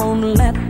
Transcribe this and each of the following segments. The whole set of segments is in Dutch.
won't let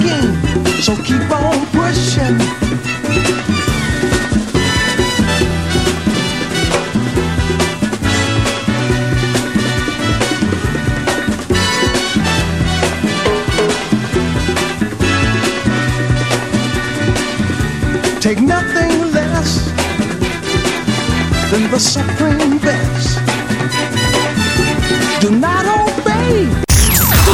asking, so keep on pushing. Take nothing less than the supreme best.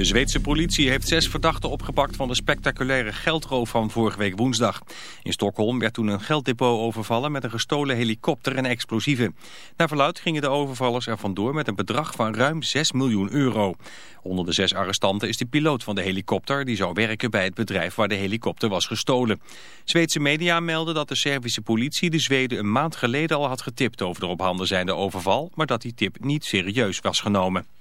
De Zweedse politie heeft zes verdachten opgepakt van de spectaculaire geldroof van vorige week woensdag. In Stockholm werd toen een gelddepot overvallen met een gestolen helikopter en explosieven. Naar verluid gingen de overvallers er vandoor met een bedrag van ruim 6 miljoen euro. Onder de zes arrestanten is de piloot van de helikopter die zou werken bij het bedrijf waar de helikopter was gestolen. Zweedse media melden dat de Servische politie de Zweden een maand geleden al had getipt over de op handen zijnde overval, maar dat die tip niet serieus was genomen.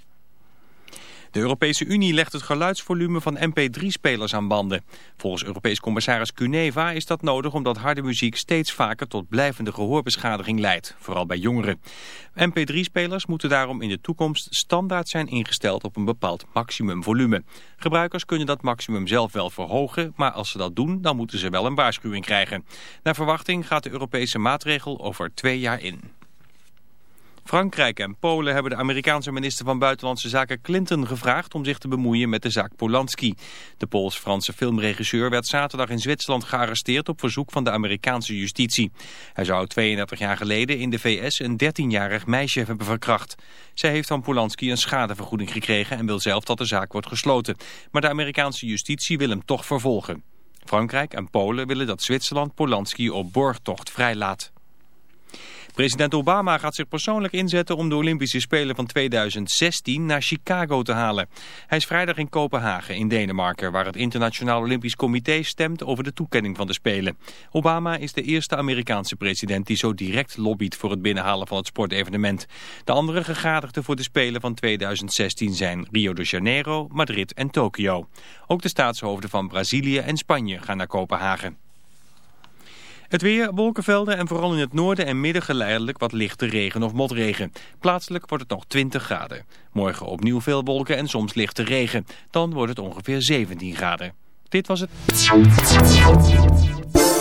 De Europese Unie legt het geluidsvolume van MP3-spelers aan banden. Volgens Europees commissaris Cuneva is dat nodig omdat harde muziek steeds vaker tot blijvende gehoorbeschadiging leidt, vooral bij jongeren. MP3-spelers moeten daarom in de toekomst standaard zijn ingesteld op een bepaald maximumvolume. Gebruikers kunnen dat maximum zelf wel verhogen, maar als ze dat doen, dan moeten ze wel een waarschuwing krijgen. Naar verwachting gaat de Europese maatregel over twee jaar in. Frankrijk en Polen hebben de Amerikaanse minister van Buitenlandse Zaken Clinton gevraagd om zich te bemoeien met de zaak Polanski. De Pools-Franse filmregisseur werd zaterdag in Zwitserland gearresteerd op verzoek van de Amerikaanse justitie. Hij zou 32 jaar geleden in de VS een 13-jarig meisje hebben verkracht. Zij heeft van Polanski een schadevergoeding gekregen en wil zelf dat de zaak wordt gesloten. Maar de Amerikaanse justitie wil hem toch vervolgen. Frankrijk en Polen willen dat Zwitserland Polanski op borgtocht vrijlaat. President Obama gaat zich persoonlijk inzetten om de Olympische Spelen van 2016 naar Chicago te halen. Hij is vrijdag in Kopenhagen in Denemarken, waar het Internationaal Olympisch Comité stemt over de toekenning van de Spelen. Obama is de eerste Amerikaanse president die zo direct lobbyt voor het binnenhalen van het sportevenement. De andere gegadigden voor de Spelen van 2016 zijn Rio de Janeiro, Madrid en Tokio. Ook de staatshoofden van Brazilië en Spanje gaan naar Kopenhagen. Het weer, wolkenvelden en vooral in het noorden en midden geleidelijk wat lichte regen of motregen. Plaatselijk wordt het nog 20 graden. Morgen opnieuw veel wolken en soms lichte regen. Dan wordt het ongeveer 17 graden. Dit was het.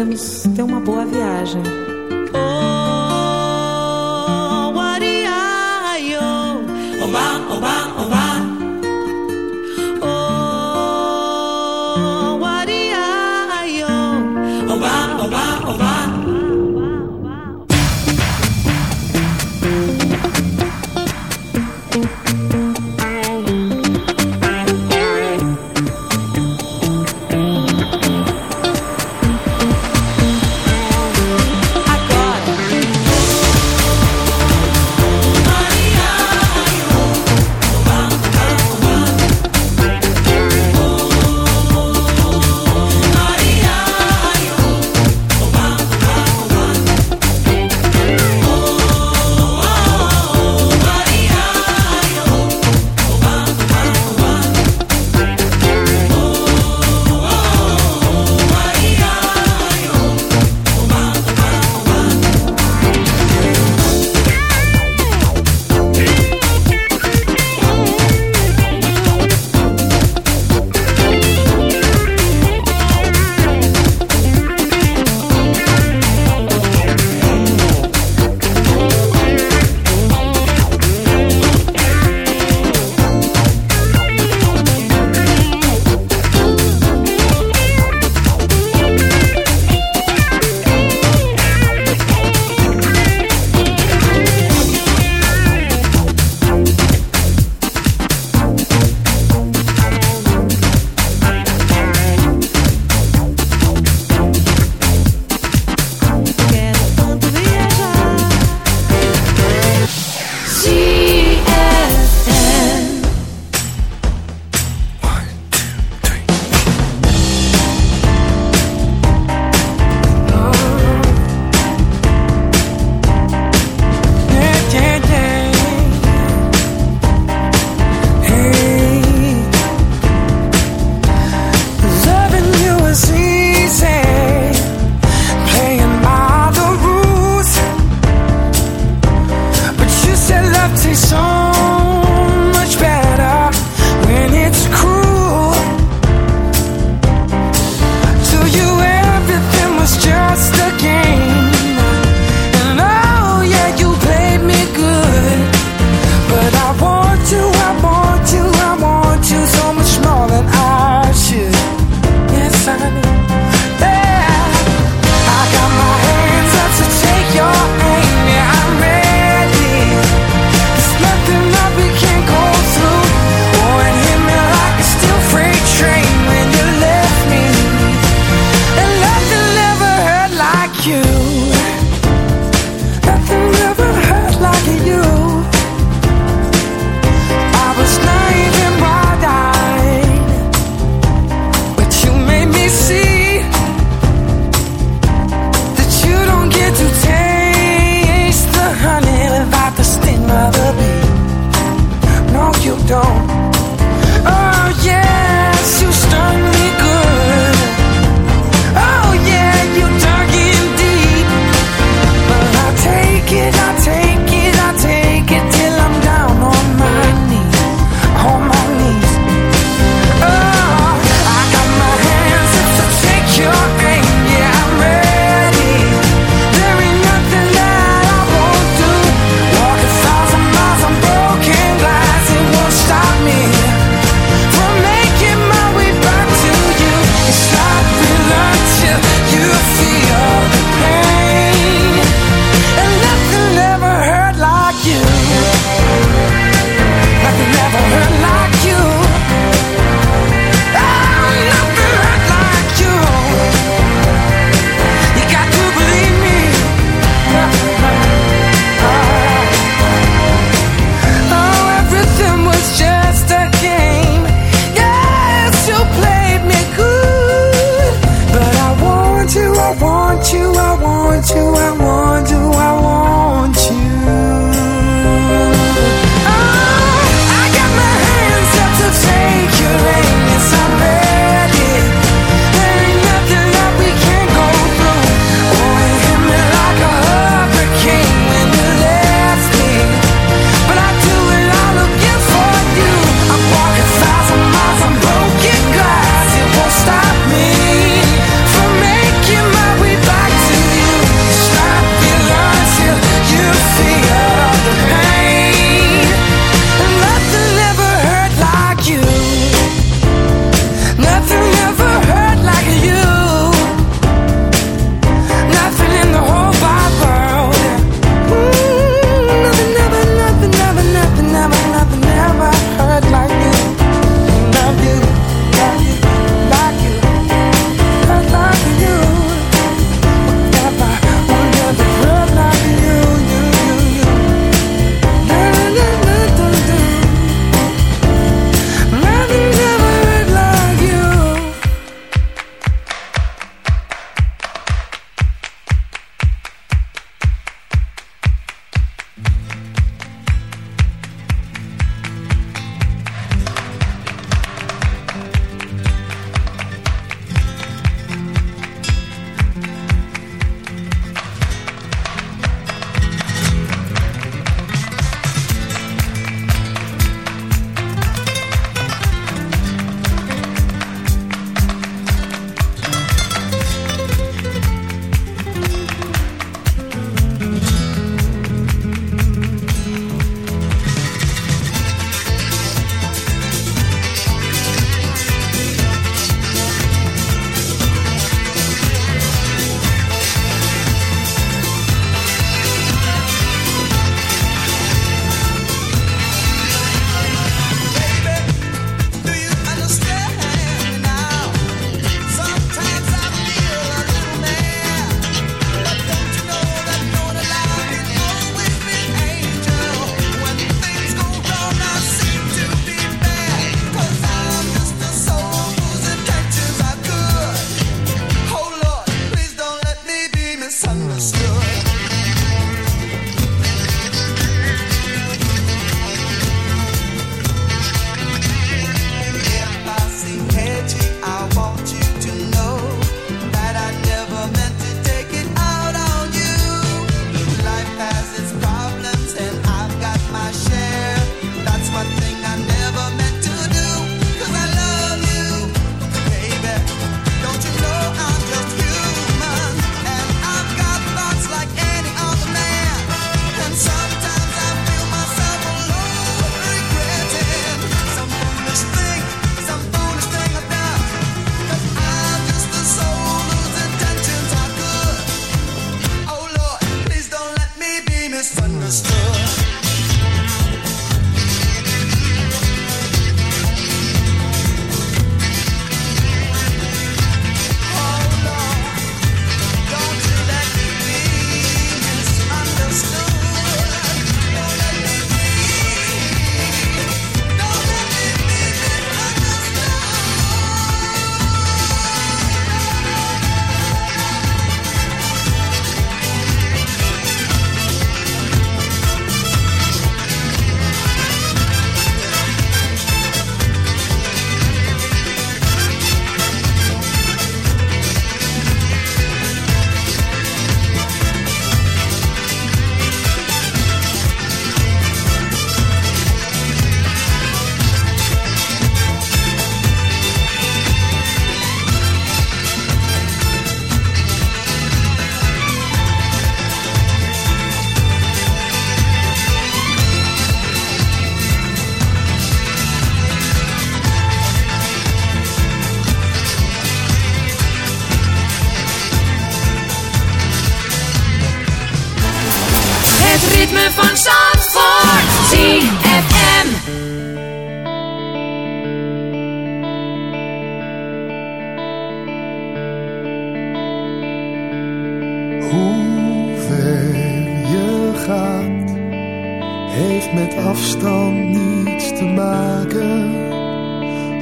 podemos ter uma boa viagem. Oh, what do I, oh, oh,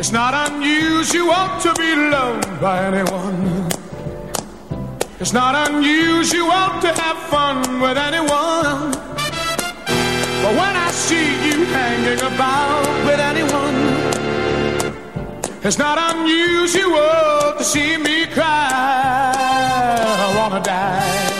It's not unusual to be loved by anyone. It's not unusual to have fun with anyone. But when I see you hanging about with anyone, it's not unusual to see me cry. I wanna die.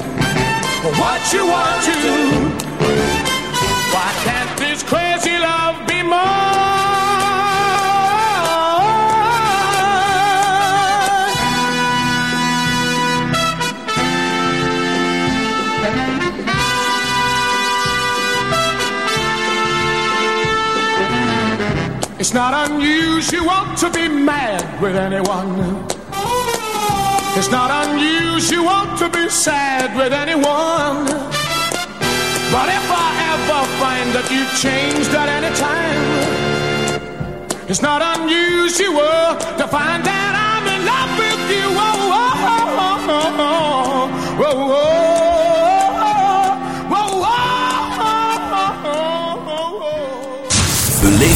what you want to do. Why can't this crazy love be mine? It's not unusual to be mad with anyone. It's not unusual to be sad with anyone. But if I ever find that you've changed at any time, it's not unusual to find that I'm in love with you. Oh, oh, oh, oh, oh, oh, oh. oh.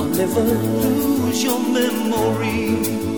I'll never lose your memory.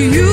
You,